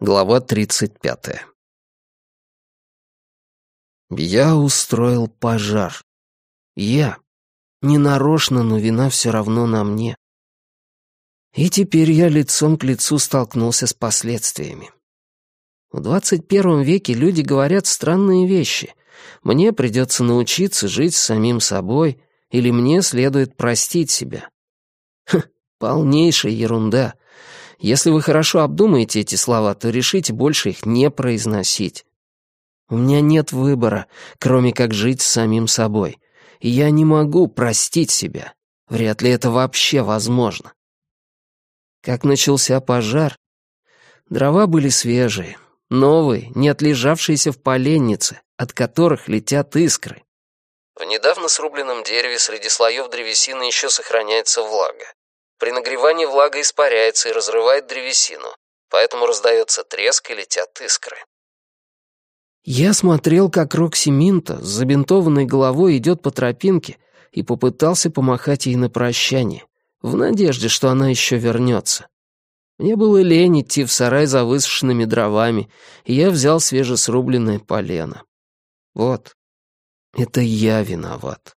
Глава тридцать пятая. Я устроил пожар. Я. Ненарочно, но вина все равно на мне. И теперь я лицом к лицу столкнулся с последствиями. В двадцать первом веке люди говорят странные вещи. Мне придется научиться жить с самим собой, или мне следует простить себя. Полнейшая ерунда. Если вы хорошо обдумаете эти слова, то решите больше их не произносить. У меня нет выбора, кроме как жить с самим собой. И я не могу простить себя. Вряд ли это вообще возможно. Как начался пожар? Дрова были свежие, новые, не отлежавшиеся в поленнице, от которых летят искры. В недавно срубленном дереве среди слоев древесины еще сохраняется влага. При нагревании влага испаряется и разрывает древесину, поэтому раздается треск и летят искры. Я смотрел, как Рокси Минта с забинтованной головой идет по тропинке и попытался помахать ей на прощание, в надежде, что она еще вернется. Мне было лень идти в сарай за высушенными дровами, и я взял свежесрубленное полено. Вот, это я виноват.